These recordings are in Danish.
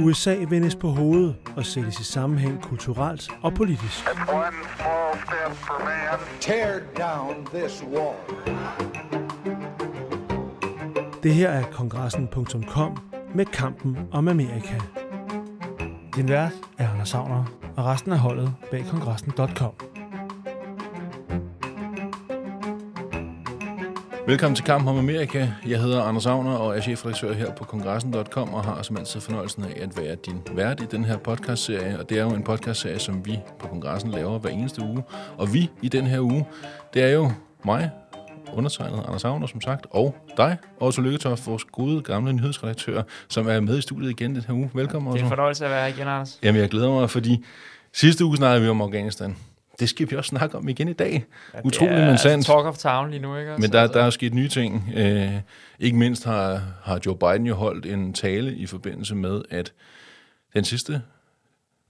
USA vendes på hovedet og sættes i sammenhæng kulturelt og politisk. Tear down this wall. Det her er kongressen.com med kampen om Amerika. Din vært er Anders Savner, og resten af holdet bag kongressen.com. Velkommen til Kampen om Amerika. Jeg hedder Anders Agner og er chefredaktør her på kongressen.com og har som altid fornøjelsen af at være din vært i den her podcastserie. Og det er jo en podcastserie, som vi på kongressen laver hver eneste uge. Og vi i den her uge, det er jo mig, undertegnet Anders Agner, som sagt, og dig, Otto Lykketoft, vores gode gamle nyhedsredaktør, som er med i studiet igen den her uge. Velkommen, Det er Otto. en fornøjelse at være her igen, Anders. Jamen, jeg glæder mig, fordi sidste uge snakkede vi om Afghanistan. Det skal vi også snakke om igen i dag. Utrolig, det er men sandt. altså talk of town lige nu, ikke? Men der, der er sket nye ting. Øh, ikke mindst har, har Joe Biden jo holdt en tale i forbindelse med, at den sidste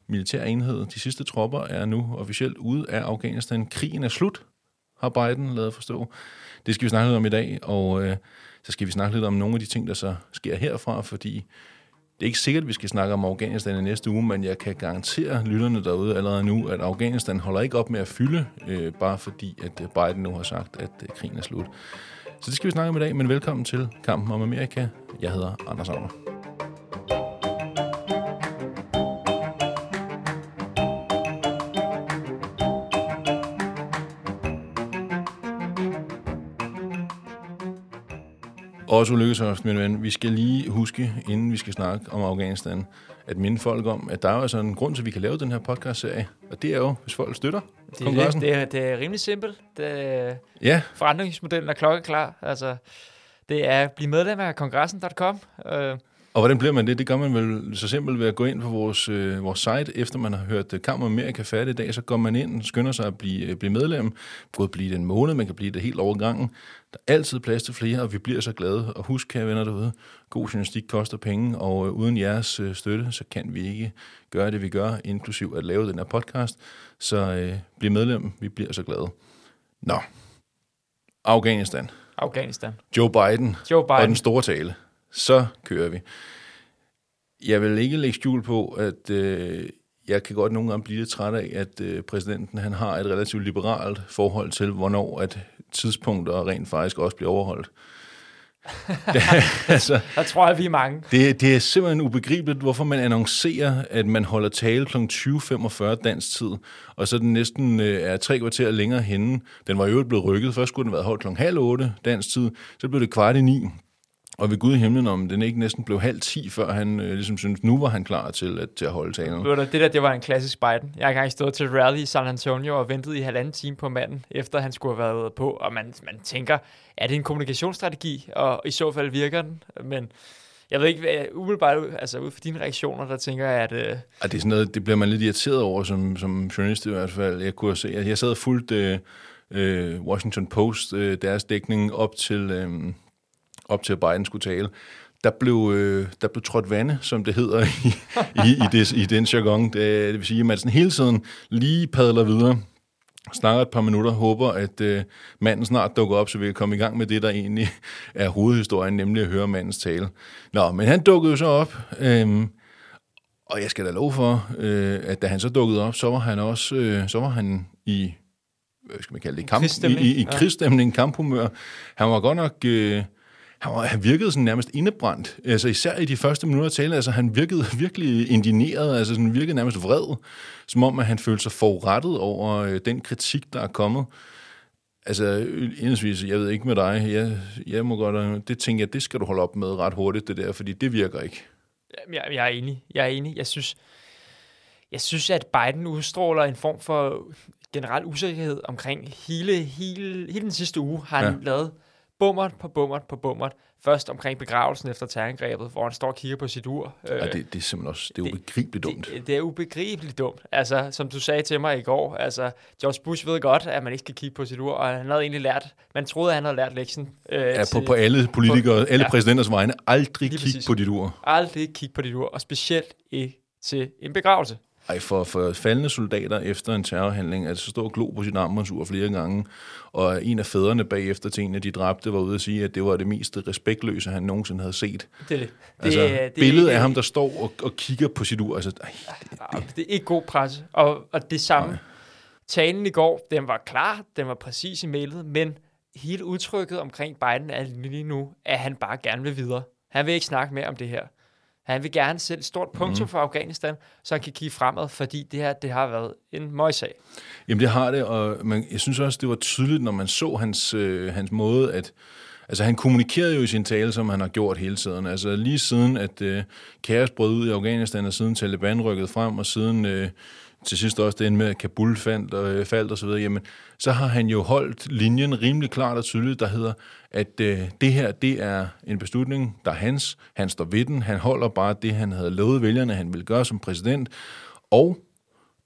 militære enhed, de sidste tropper, er nu officielt ude af Afghanistan. Krigen er slut, har Biden lavet forstå. Det skal vi snakke lidt om i dag, og øh, så skal vi snakke lidt om nogle af de ting, der så sker herfra, fordi det er ikke sikkert, at vi skal snakke om Afghanistan i næste uge, men jeg kan garantere lytterne derude allerede nu, at Afghanistan holder ikke op med at fylde, øh, bare fordi at øh, Biden nu har sagt, at øh, krigen er slut. Så det skal vi snakke om i dag, men velkommen til Kampen om Amerika. Jeg hedder Anders Agner. Også Lykketoft, min ven. Vi skal lige huske, inden vi skal snakke om Afghanistan, at minde folk om, at der er jo altså en grund til, at vi kan lave den her podcast-serie. Og det er jo, hvis folk støtter det, er, kongressen. det, er, det er rimelig simpelt. Det, er- Ja, forandringsmodellen er klokkeklar. Altså, det er at blive medlem af kongressen.com. Øh, og hvordan bliver man det? Det gør man vel så simpelt ved at gå ind på vores, øh, vores site, efter man har hørt øh, Kamp om Amerika færdig i dag, så går man ind og skynder sig at blive, øh, blive medlem. Både blive det en måned, man kan blive det helt over gangen. Der er altid plads til flere, og vi bliver så glade. Og husk, kære venner derude, god journalistik koster penge, og øh, uden jeres øh, støtte, så kan vi ikke gøre det, vi gør, inklusiv at lave den her podcast. Så øh, bliv medlem, vi bliver så glade. Nå, Afghanistan. Afghanistan. Joe Biden, Joe og den Biden. store tale. Så kører vi. Jeg vil ikke lægge skjul på, at øh, jeg kan godt nogle gange blive lidt træt af, at øh, præsidenten han har et relativt liberalt forhold til, hvornår at tidspunkter rent faktisk også bliver overholdt. det, altså, Der tror jeg, vi er mange. det, det er simpelthen ubegribeligt, hvorfor man annoncerer, at man holder tale kl. 20.45 dansk tid, og så den næsten øh, er tre kvarter længere henne. Den var jo blevet rykket. Først skulle den været holdt kl. halv otte dansk tid, så blev det kvart i ni. Og ved Gud i himlen, om den ikke næsten blev halv ti, før han øh, ligesom syntes, nu var han klar til at, til at holde talen. Ved du, Det der, det var en klassisk Biden. Jeg har engang stået til rally i San Antonio og ventet i halvanden time på manden, efter han skulle have været på. Og man, man tænker, er det en kommunikationsstrategi? Og i så fald virker den. Men jeg ved ikke, hvad, umiddelbart altså ud fra dine reaktioner, der tænker jeg, at øh, Og det er sådan noget, det bliver man lidt irriteret over som, som journalist i hvert fald. Jeg kunne se, at jeg sad og fulgte øh, øh, Washington Post, øh, deres dækning op til, øh, op til at Biden skulle tale. Der blev, øh, der blev trådt vande, som det hedder i, i, i, det, i den jargon. Det, det vil sige, at man sådan hele tiden lige padler videre, snakker et par minutter, håber, at øh, manden snart dukker op, så vi kan komme i gang med det, der egentlig er hovedhistorien, nemlig at høre mandens tale. Nå, men han dukkede jo så op, øh, og jeg skal da love for, øh, at da han så dukkede op, så var han også øh, så var han i, hvad skal man kalde det, kamp, i, i, i krigsstemning, kamphumør. Han var godt nok... Øh, han, var, han virkede sådan nærmest indebrændt, altså især i de første minutter af talen, altså han virkede virkelig indigneret, altså sådan virkede nærmest vred, som om at han følte sig forurettet over øh, den kritik, der er kommet. Altså, indensvis, jeg ved ikke med dig, jeg, jeg må godt, øh, det tænker jeg, det skal du holde op med ret hurtigt, det der, fordi det virker ikke. Jeg, jeg er enig. Jeg er enig. Jeg synes, jeg synes, at Biden udstråler en form for generel usikkerhed omkring hele, hele, hele den sidste uge. Har han ja. lavet bummert på bummert på bummert Først omkring begravelsen efter terrorangrebet, hvor han står og kigger på sit ur. Øh, Ja, det, det er simpelthen også det er ubegribeligt dumt. Det, det er ubegribeligt dumt. Altså, som du sagde til mig i går, altså, George Bush ved godt, at man ikke skal kigge på sit ur, og han havde egentlig lært, man troede, at han havde lært lektionen. Øh, Ja, på, til- på alle politikere, alle ja. præsidenters vegne, aldrig Lige kig præcis. på dit ur. Aldrig kigge på dit ur, og specielt ikke til en begravelse. Ej, for, for faldende soldater efter en terrorhandling, altså stå og glo på sit armbåndsur flere gange, og en af fædrene bagefter til en af de dræbte var ude at sige, at det var det mest respektløse, han nogensinde havde set. Det er det. Altså, det, det billedet af ham, der står og, og kigger på sit ur, altså, ej, Ah, Det er ikke god presse. Og, og det samme. Talen i går, den var klar, den var præcis i mailet, men hele udtrykket omkring Biden er lige nu, at han bare gerne vil videre. Han vil ikke snakke mere om det her. Han vil gerne sætte et stort punktum mm. for Afghanistan, så han kan kigge fremad, fordi det her det har været en møgssag. Jamen det har det, og man, jeg synes også, det var tydeligt, når man så hans, øh, hans måde, at altså, han kommunikerede jo i sin tale, som han har gjort hele tiden. Altså lige siden, at øh, kaos brød ud i Afghanistan, og siden Taliban rykkede frem, og siden øh, til sidst også det endte med, at Kabul fandt, øh, faldt og så videre, jamen, så har han jo holdt linjen rimelig klart og tydeligt, der hedder, at øh, det her, det er en beslutning, der er hans. Han står ved den. Han holder bare det, han havde lovet vælgerne, han ville gøre som præsident. Og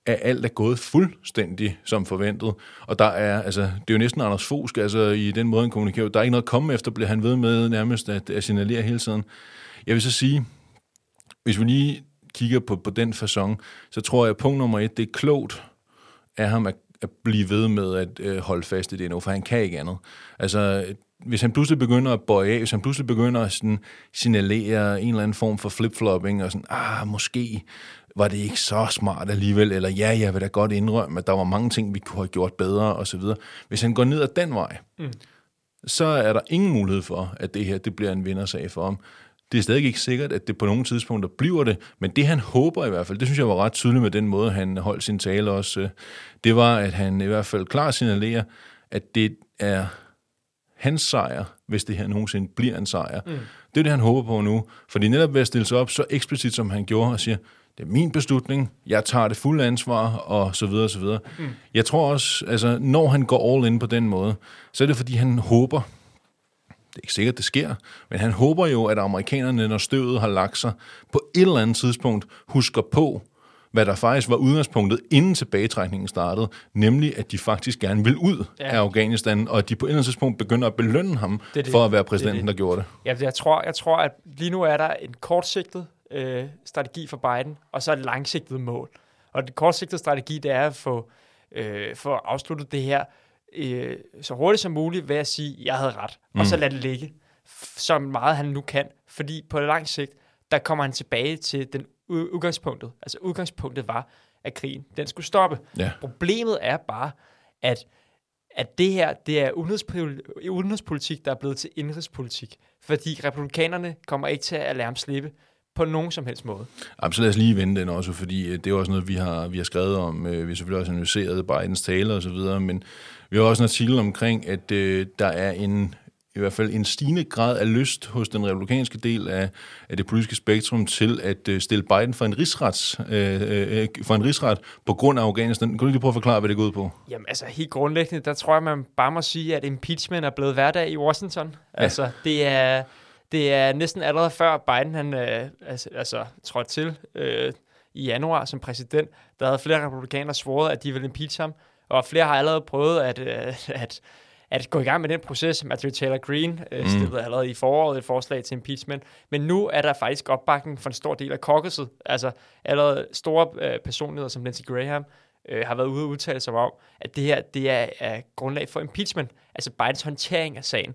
at alt er gået fuldstændig som forventet. Og der er, altså, det er jo næsten Anders Fosk, altså i den måde, han kommunikerer. Der er ikke noget at komme efter, bliver han ved med nærmest at, at signalere hele tiden. Jeg vil så sige, hvis vi lige kigger på, på den façon, så tror jeg, at punkt nummer et, det er klogt af ham at, at blive ved med at øh, holde fast i det nu, for han kan ikke andet. Altså, hvis han pludselig begynder at bøje af, hvis han pludselig begynder at sådan, signalere en eller anden form for flip-flopping, og sådan, ah, måske var det ikke så smart alligevel, eller ja, jeg vil da godt indrømme, at der var mange ting, vi kunne have gjort bedre, og så videre. Hvis han går ned ad den vej, mm. så er der ingen mulighed for, at det her det bliver en vindersag for ham. Det er stadig ikke sikkert, at det på nogle tidspunkter bliver det, men det han håber i hvert fald, det synes jeg var ret tydeligt med den måde, han holdt sin tale også, øh, det var, at han i hvert fald klart signalerer, at det er hans sejr, hvis det her nogensinde bliver en sejr. Mm. Det er det, han håber på nu. Fordi netop ved at stille sig op så eksplicit, som han gjorde, og siger, det er min beslutning, jeg tager det fulde ansvar, og så videre, og så videre. Mm. Jeg tror også, altså, når han går all in på den måde, så er det, fordi han håber, det er ikke sikkert, det sker, men han håber jo, at amerikanerne, når støvet har lagt sig, på et eller andet tidspunkt husker på, hvad der faktisk var udgangspunktet, inden tilbagetrækningen startede, nemlig at de faktisk gerne vil ud Ja. af Afghanistan, og at de på et eller andet tidspunkt begynder at belønne ham Det det. for at være Det præsidenten, det. der gjorde det. Ja, jeg tror, jeg tror, at lige nu er der en kortsigtet øh, strategi for Biden, og så et langsigtet mål. Og den kortsigtede strategi, det er at få, øh, få afsluttet det her øh, så hurtigt som muligt ved at sige, jeg havde ret, mm. og så lade det ligge, så meget han nu kan. Fordi på lang sigt, der kommer han tilbage til den udgangspunktet. Altså udgangspunktet var, at krigen den skulle stoppe. Ja. Problemet er bare, at at det her, det er udenrigspol- udenrigspolitik, der er blevet til indrigspolitik. Fordi republikanerne kommer ikke til at lade ham slippe på nogen som helst måde. Jamen, så lad os lige vende den også, fordi øh, det er også noget, vi har, vi har skrevet om. Øh, Vi har selvfølgelig også analyseret Bidens taler og så videre, men vi har også en artikel omkring, at øh, der er en i hvert fald en stigende grad af lyst hos den republikanske del af, af det politiske spektrum til at øh, stille Biden for en, rigsrets, øh, øh, for en rigsret på grund af Afghanistan. Kan du lige prøve at forklare, hvad det går ud på? Jamen altså helt grundlæggende, der tror jeg, man bare må sige, at impeachment er blevet hverdag i Washington. Ja. Altså det er, det er næsten allerede før Biden han, øh, altså, altså trådte til øh, i januar som præsident, der havde flere republikanere svoret, at de ville impeach ham, og flere har allerede prøvet at, øh, at, at gå i gang med den proces. Matthew Taylor Green øh, Mm. stillede allerede i foråret et forslag til impeachment, men nu er der faktisk opbakning for en stor del af caucuset. Altså allerede store øh, personligheder som Lindsey Graham øh, har været ude og udtale sig om, at det her det er, er grundlag for impeachment, altså Bidens håndtering af sagen.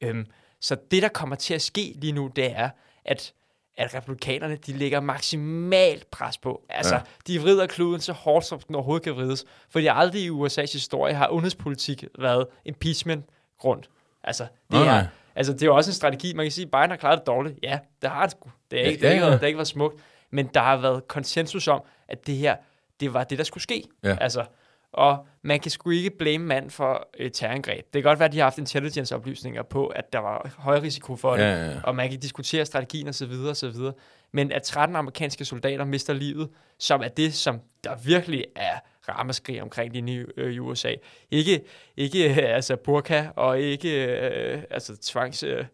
Øhm, så det, der kommer til at ske lige nu, det er, at at republikanerne, de lægger maksimalt pres på. Altså, ja. Ja. de vrider kluden så hårdt, som den overhovedet kan vrides. Fordi aldrig i USA's historie har udenrigspolitik været impeachment-grund. Altså, det Nej, er, nej. altså, det er jo også en strategi. Man kan sige, at Biden har klaret det dårligt. Ja, det har det sgu. Det er Ja, ikke, det er ja, ikke, ja. det har ikke været smukt. Men der har været konsensus om, at det her, det var det, der skulle ske. Ja. Altså, og man kan sgu ikke blame mand for et terrorangreb. Det kan godt være, at de har haft intelligence-oplysninger på, at der var høj risiko for det, Ja, ja, ja. og man kan diskutere strategien osv. osv. Men at 13 amerikanske soldater mister livet, som er det, som der virkelig er ramaskrig omkring lige nu øh, i USA. Ikke, ikke øh, altså burka og ikke øh, altså tvangs... Øh,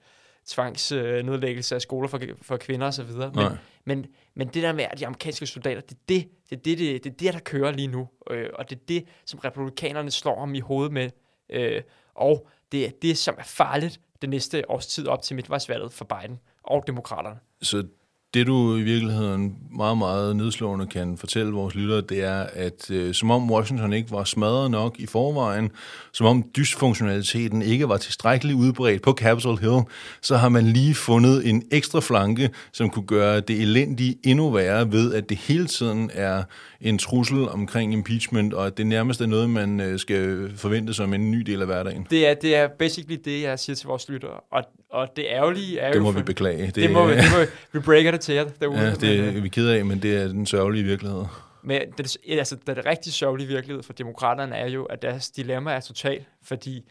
tvangsnedlæggelse af skoler for, for kvinder osv. Men, Nej. men, men det der med, at de amerikanske soldater, det er det, det, er det, det, det, er det der kører lige nu. Øh, og det er det, som republikanerne slår ham i hovedet med. Øh, og det er det, som er farligt det næste års tid op til midtvejsvalget for Biden og demokraterne. Så det du i virkeligheden meget, meget nedslående kan fortælle vores lyttere, det er, at øh, som om Washington ikke var smadret nok i forvejen, som om dysfunktionaliteten ikke var tilstrækkeligt udbredt på Capitol Hill, så har man lige fundet en ekstra flanke, som kunne gøre det elendige endnu værre ved, at det hele tiden er en trussel omkring impeachment, og at det nærmest er noget, man øh, skal forvente som en ny del af hverdagen. Det er, det er basically det, jeg siger til vores lyttere. Og, og det ærgerlige er Det jo... må for- vi beklage. Det, det må vi, det må vi, vi breaker det til jer derude. Ja, det øh, er vi ked af, men det er den sørgelige virkelighed. Men det, altså, det, det rigtig sørgelige virkelighed for demokraterne er jo, at deres dilemma er totalt, fordi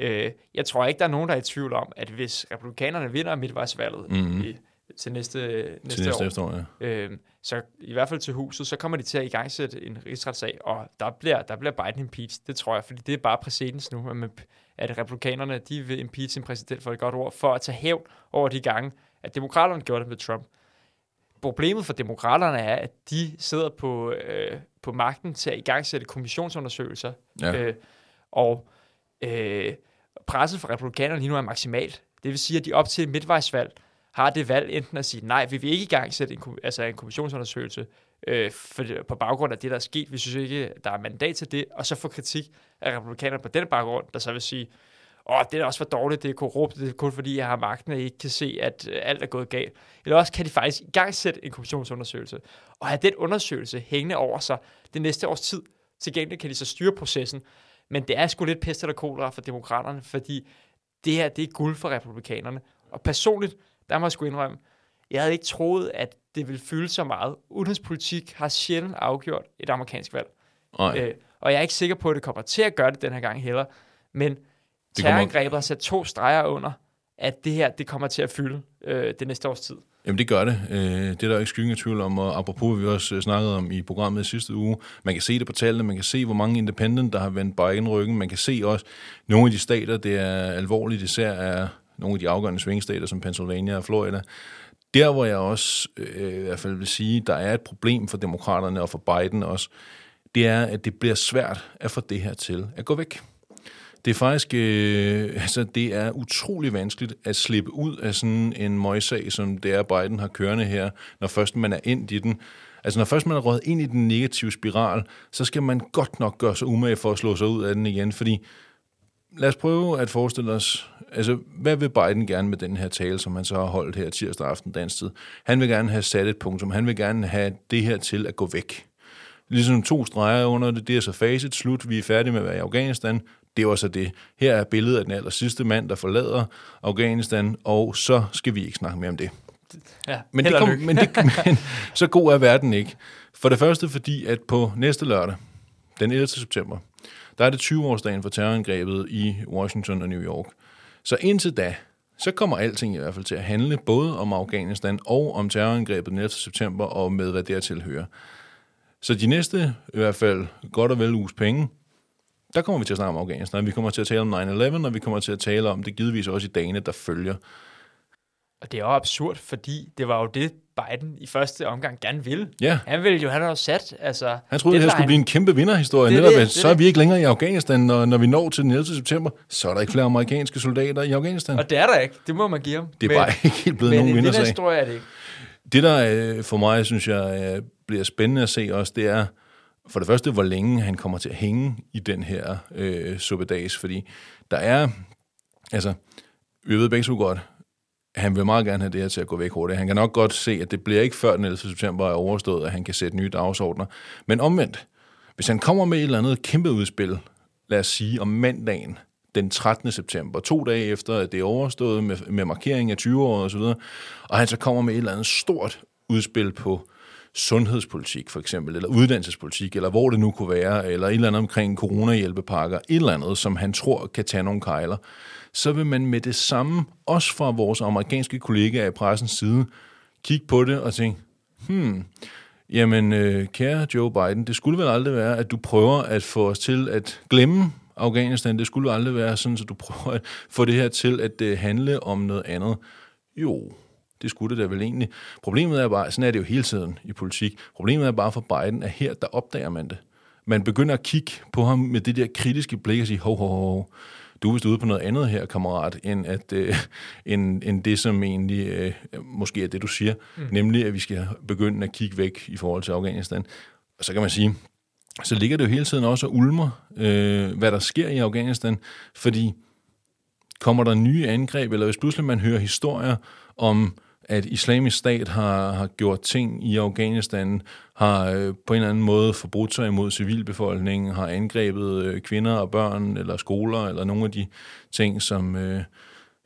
øh, jeg tror ikke, der er nogen, der er i tvivl om, at hvis republikanerne vinder midtvejsvalget Mhm. i, til næste, næste, Til næste år, efterår, ja. øh, så i hvert fald til huset, så kommer de til at igangsætte en rigsretssag, og der bliver, der bliver Biden impeached, det tror jeg, fordi det er bare præcedens nu, at, man, at republikanerne, de vil impeach en præsident for et godt ord, for at tage hævn over de gange, at demokraterne gjorde det med Trump. Problemet for demokraterne er, at de sidder på, øh, på magten til at igangsætte kommissionsundersøgelser, Ja. øh, og øh, presset for republikanerne lige nu er maksimalt. Det vil sige, at de op til midtvejsvalg har det valg enten at sige, nej, vi vil ikke i gang sætte en, altså en kommissionsundersøgelse øh, for, på baggrund af det, der er sket. Vi synes ikke, der er mandat til det, og så få kritik af republikanerne på den baggrund, der så vil sige, åh, det er også for dårligt, det er korrupt, det er kun fordi, jeg har magten, og ikke kan se, at øh, alt er gået galt. Eller også kan de faktisk i gang sætte en kommissionsundersøgelse, og have den undersøgelse hængende over sig det næste års tid. Til gengæld kan de så styre processen, men det er sgu lidt pest eller kolera for demokraterne, fordi det her, det er guld for republikanerne. Og personligt, der må jeg sgu indrømme, jeg havde ikke troet, at det ville fylde så meget. Udenrigspolitik har sjældent afgjort et amerikansk valg. Øh, og jeg er ikke sikker på, at det kommer til at gøre det den her gang heller. Men har sat to streger under, at det her det kommer til at fylde øh, det næste års tid. Jamen det gør det. Øh, det er der ikke skyggen af tvivl om, og apropos vi også øh, snakkede om i programmet i sidste uge. Man kan se det på tallene, man kan se, hvor mange independent, der har vendt Biden ryggen. Man kan se også nogle af de stater, det er alvorligt, især er nogle af de afgørende svingstater, som Pennsylvania og Florida. Der, hvor jeg også øh, i hvert fald vil sige, der er et problem for demokraterne og for Biden også, det er, at det bliver svært at få det her til at gå væk. Det er faktisk, øh, altså det er utrolig vanskeligt at slippe ud af sådan en møgssag, som det er, Biden har kørende her, når først man er ind i den. Altså når først man er røget ind i den negative spiral, så skal man godt nok gøre sig umage for at slå sig ud af den igen, fordi lad os prøve at forestille os, altså hvad vil Biden gerne med den her tale, som han så har holdt her tirsdag aften dansk tid? Han vil gerne have sat et punktum, han vil gerne have det her til at gå væk. Ligesom to streger under det, det er så facit, slut, vi er færdige med at være i Afghanistan. Det var så det. Her er billedet af den aller sidste mand, der forlader Afghanistan, og så skal vi ikke snakke mere om det. Ja, Men, det kom, lykke. men, det, men så god er verden ikke. For det første fordi, at på næste lørdag, den 11. september, der er det 20-årsdagen for terrorangrebet i Washington og New York. Så indtil da, så kommer alting i hvert fald til at handle både om Afghanistan og om terrorangrebet den 11. september og med hvad dertil hører. Så de næste, i hvert fald godt og vel uges penge, der kommer vi til at snakke om Afghanistan. Vi kommer til at tale om 9-11, og vi kommer til at tale om det givetvis også i dagene, der følger. Og det er jo absurd, fordi det var jo det, Biden i første omgang gerne ville. Ja. Han ville jo, han har sat, altså... Han troede, det, det her skulle blive en kæmpe vinderhistorie. Det Netop, det, det så er det. vi ikke længere i Afghanistan, når, når vi når til den 11. september. Så er der ikke flere amerikanske soldater i Afghanistan. Og det er der ikke, det må man give ham. Det er bare ikke helt blevet men nogen Men den vindersag. historie er det ikke. Det, der øh, for mig, synes jeg, øh, bliver spændende at se også, det er for det første, hvor længe han kommer til at hænge i den her øh, suppedags. Fordi der er, altså, vi ved begge så godt, han vil meget gerne have det her til at gå væk hurtigt. Han kan nok godt se, at det bliver ikke før den 11. september er overstået, at han kan sætte nye dagsordner. Men omvendt, hvis han kommer med et eller andet kæmpe udspil, lad os sige om mandagen, den 13. september, to dage efter, at det er overstået med, med markering af 20 år og så videre, og han så kommer med et eller andet stort udspil på sundhedspolitik for eksempel, eller uddannelsespolitik, eller hvor det nu kunne være, eller et eller andet omkring coronahjælpepakker, et eller andet, som han tror kan tage nogle kejler, så vil man med det samme, også fra vores amerikanske kollegaer i pressens side, kigge på det og tænke, hmm, jamen øh, kære Joe Biden, det skulle vel aldrig være, at du prøver at få os til at glemme Afghanistan. Det skulle jo aldrig være sådan, så du prøver at få det her til at øh, handle om noget andet. Jo, det skulle det da vel egentlig. Problemet er bare, sådan er det jo hele tiden i politik, problemet er bare for Biden, at her, der opdager man det. Man begynder at kigge på ham med det der kritiske blik og sige, hov, hov, hov, du er vist ude på noget andet her, kammerat, end, at, øh, end, end det, som egentlig øh, måske er det, du siger, mm. nemlig at vi skal begynde at kigge væk i forhold til Afghanistan. Og så kan man sige, så ligger det jo hele tiden også og ulmer, øh, hvad der sker i Afghanistan, fordi kommer der nye angreb, eller hvis pludselig man hører historier om at islamisk stat har, har gjort ting i Afghanistan, har øh, på en eller anden måde forbrudt sig imod civilbefolkningen, har angrebet øh, kvinder og børn, eller skoler, eller nogle af de ting, som, øh,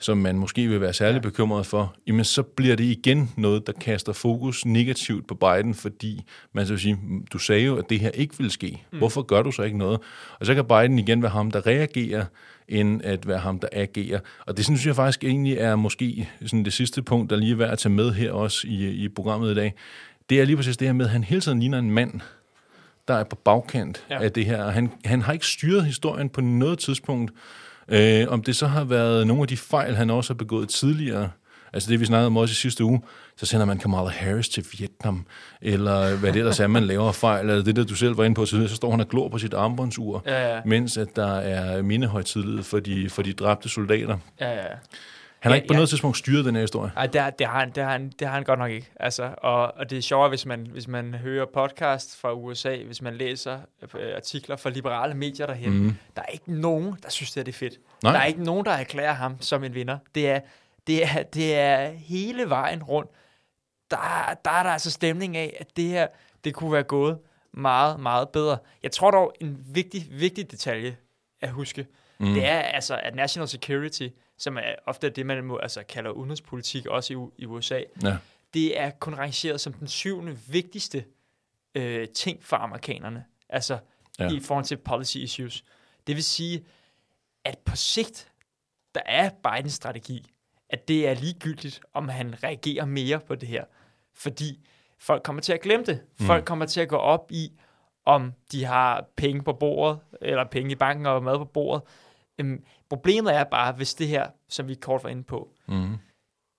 som man måske vil være særlig bekymret for, jamen så bliver det igen noget, der kaster fokus negativt på Biden, fordi man så vil sige, du sagde jo, at det her ikke vil ske. Mm. Hvorfor gør du så ikke noget? Og så kan Biden igen være ham, der reagerer, end at være ham, der agerer. Og det synes jeg faktisk egentlig er måske sådan det sidste punkt, der lige er værd at tage med her også i, i programmet i dag. Det er lige præcis det her med, at han hele tiden ligner en mand, der er på bagkant ja. af det her. Han, han har ikke styret historien på noget tidspunkt. Øh, om det så har været nogle af de fejl, han også har begået tidligere, altså det vi snakkede om også i sidste uge, så sender man Kamala Harris til Vietnam, eller hvad det ellers er, man laver fejl, eller det der, du selv var inde på så står han og glor på sit armbåndsur, Ja, ja. mens at der er mindehøjtidlighed for de, for de dræbte soldater. Ja, ja. Han har Ja, ikke på ja. noget tidspunkt styret den her historie. Ej, det, har- det, har han, det, har han, det har han godt nok ikke. Altså, og, og det er sjovere, hvis man, hvis man hører podcast fra USA, hvis man læser øh, artikler fra liberale medier derhen. Mm. Der er ikke nogen, der synes, det er det fedt. Nej. Der er ikke nogen, der erklærer ham som en vinder. Det er, det er, det er hele vejen rundt. Der, er- der er der altså stemning af, at det her, det kunne være gået meget, meget bedre. Jeg tror dog, en vigtig, vigtig detalje at huske, mm. det er altså, at national security, som er ofte det, man må, altså, kalder udenrigspolitik, også i, i USA, Ja. det er kun rangeret som den syvende vigtigste øh, ting for amerikanerne. Altså Ja. i forhold til policy issues. Det vil sige, at på sigt, der er Bidens strategi, at det er ligegyldigt, om han reagerer mere på det her. Fordi folk kommer til at glemme det. Folk kommer til at gå op i, om de har penge på bordet, eller penge i banken og mad på bordet. Øhm, problemet er bare, hvis det her, som vi kort var inde på, Mm.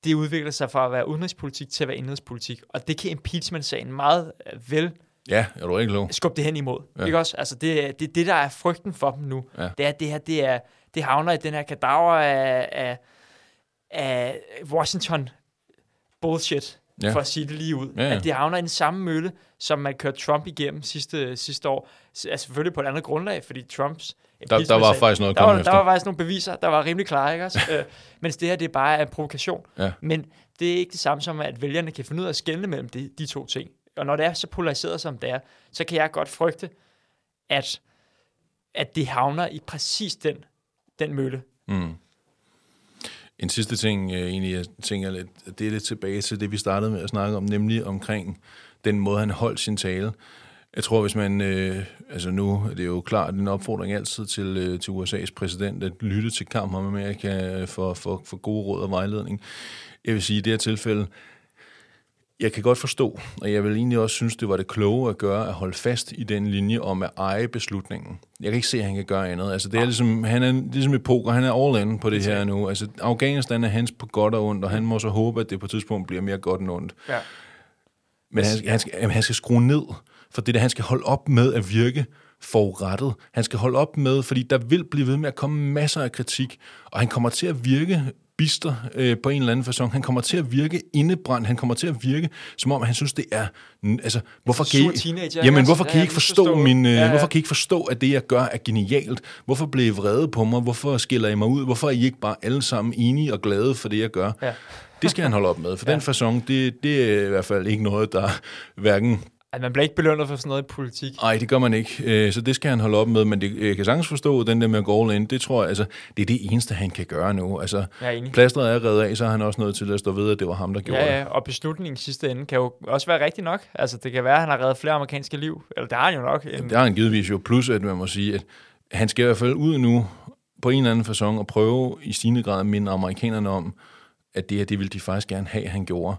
det udvikler sig fra at være udenrigspolitik til at være indrigspolitik. Og det kan impeachment-sagen meget øh, vel Ja, er du ikke lov? skubbe det hen imod. Ja. Ikke også? Altså, det, det, det, der er frygten for dem nu, ja. det er, at det her, det, er, det havner i den her kadaver af, af, af Washington bullshit, Ja. for at sige det lige ud. Ja, ja. At det havner i den samme mølle, som man kørte Trump igennem sidste, sidste år. Altså selvfølgelig på et andet grundlag, fordi Trumps... der var impeachment-sag- faktisk noget der var, efter. der var faktisk nogle beviser, der var rimelig klare, ikke også? øh, mens det her, det er bare en provokation. Ja. Men det er ikke det samme som, at vælgerne kan finde ud af at skelne mellem de, de to ting. Og når det er så polariseret, som det er, så kan jeg godt frygte, at, at det havner i præcis den, den mølle. Mm. En sidste ting, jeg egentlig jeg tænker lidt, det er lidt tilbage til det, vi startede med at snakke om, nemlig omkring den måde, han holdt sin tale. Jeg tror, hvis man, øh, altså nu er det jo klart en opfordring altid til, øh, til USA's præsident at lytte til kamp om Amerika for, for, for gode råd og vejledning. Jeg vil sige, i det her tilfælde, jeg kan godt forstå, og jeg vil egentlig også synes, det var det kloge at gøre, at holde fast i den linje om at eje beslutningen. Jeg kan ikke se, at han kan gøre andet. Altså, det er ligesom, han er ligesom i poker, han er all in på det her nu. Altså, Afghanistan er hans på godt og ondt, og han må så håbe, at det på et tidspunkt bliver mere godt end ondt. Ja. Men han, han, skal, han skal skrue ned, for det der, han skal holde op med at virke forurettet. Han skal holde op med, fordi der vil blive ved med at komme masser af kritik, og han kommer til at virke bister øh, på en eller anden fasong. Han kommer til at virke indebrændt. Han kommer til at virke, som om han synes, det er... Altså, hvorfor kan I, teenager, jamen, også? hvorfor kan I Ja, ikke forstå misforstået. min... Øh, Ja, ja. Hvorfor kan I ikke forstå, at det, jeg gør, er genialt? Hvorfor blev I vrede på mig? Hvorfor skiller I mig ud? Hvorfor er I ikke bare alle sammen enige og glade for det, jeg gør? Ja. Det skal han holde op med, for ja. den fasong, det, det er i hvert fald ikke noget, der hverken At man bliver ikke belønnet for sådan noget i politik. Nej, det gør man ikke. Øh, Så det skal han holde op med, men det, jeg kan sagtens forstå, den der med at gå all in, det tror jeg, altså, det er det eneste, han kan gøre nu. Altså, er plasteret er reddet af, så er han også nødt til at stå ved, at det var ham, der gjorde Ja, det. ja, og beslutningen i sidste ende kan jo også være rigtig nok. Altså, det kan være, at han har reddet flere amerikanske liv. Eller det har han jo nok. End, Det har han givetvis jo. Plus, at man må sige, at han skal i hvert fald ud nu på en eller anden fasong og prøve i stigende grad at minde amerikanerne om, at det her, det ville de faktisk gerne have, han gjorde.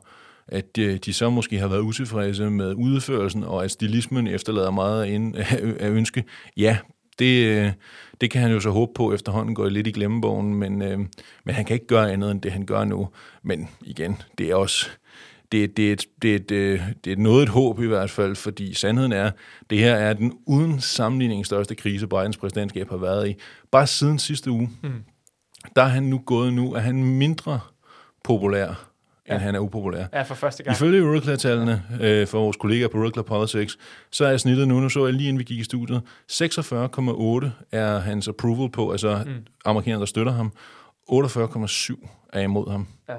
At de, de så måske har været utilfredse med udførelsen, og at stilismen efterlader meget af, ønske. Ja, det, øh, det kan han jo så håbe på efterhånden går lidt i glemmebogen, men, øh, men han kan ikke gøre andet end det, han gør nu. Men igen, det er også det, det, er et, det, er et, øh, det er noget et håb i hvert fald, fordi sandheden er, det her er den uden sammenligning største krise, Bidens præsidentskab har været i. Bare siden sidste uge, mm. der er han nu gået nu, er han mindre populær, Ja. han er upopulær. Ja, for første gang. Ifølge Euroclear-tallene øh, for vores kollegaer på Euroclear Politics, så er snittet nu, nu så jeg lige inden vi gik i studiet, 46,8 er hans approval på, altså mm. amerikanerne, der støtter ham. 48,7 er imod ham. Ja.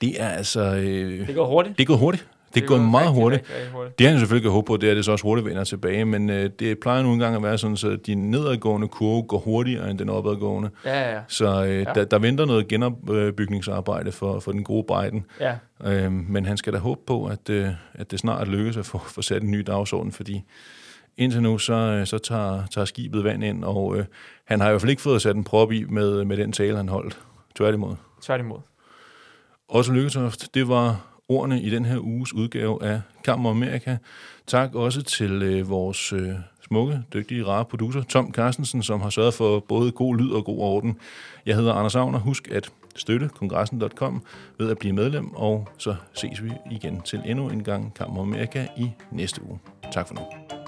Det er altså... Øh, Det går hurtigt. det går hurtigt. Det, det går meget rigtig, hurtigt. Rigtig, rigtig hurtigt. Det han selvfølgelig håbe på, det er, at det så også hurtigt vender tilbage, men øh, det plejer nu engang at være sådan, så de nedadgående kurve går hurtigere end den opadgående. Ja, ja, ja. Så øh, Ja. ja. der, der venter noget genopbygningsarbejde for, for den gode Biden. ja. Øh, men han skal da håbe på, at, øh, at det snart lykkes at få, få sat en ny dagsorden, fordi indtil nu, så, øh, så tager, tager skibet vand ind, og øh, han har i hvert fald ikke fået sat en prop i med, med den tale, han holdt. Tværtimod. Tværtimod. Også Lykketoft, det var ordene i den her uges udgave af Kammer Amerika. Tak også til øh, vores øh, smukke, dygtige, rare producer, Tom Carstensen, som har sørget for både god lyd og god orden. Jeg hedder Anders Agner. Husk at støtte kongressen.com ved at blive medlem, og så ses vi igen til endnu en gang Kammer Amerika i næste uge. Tak for nu.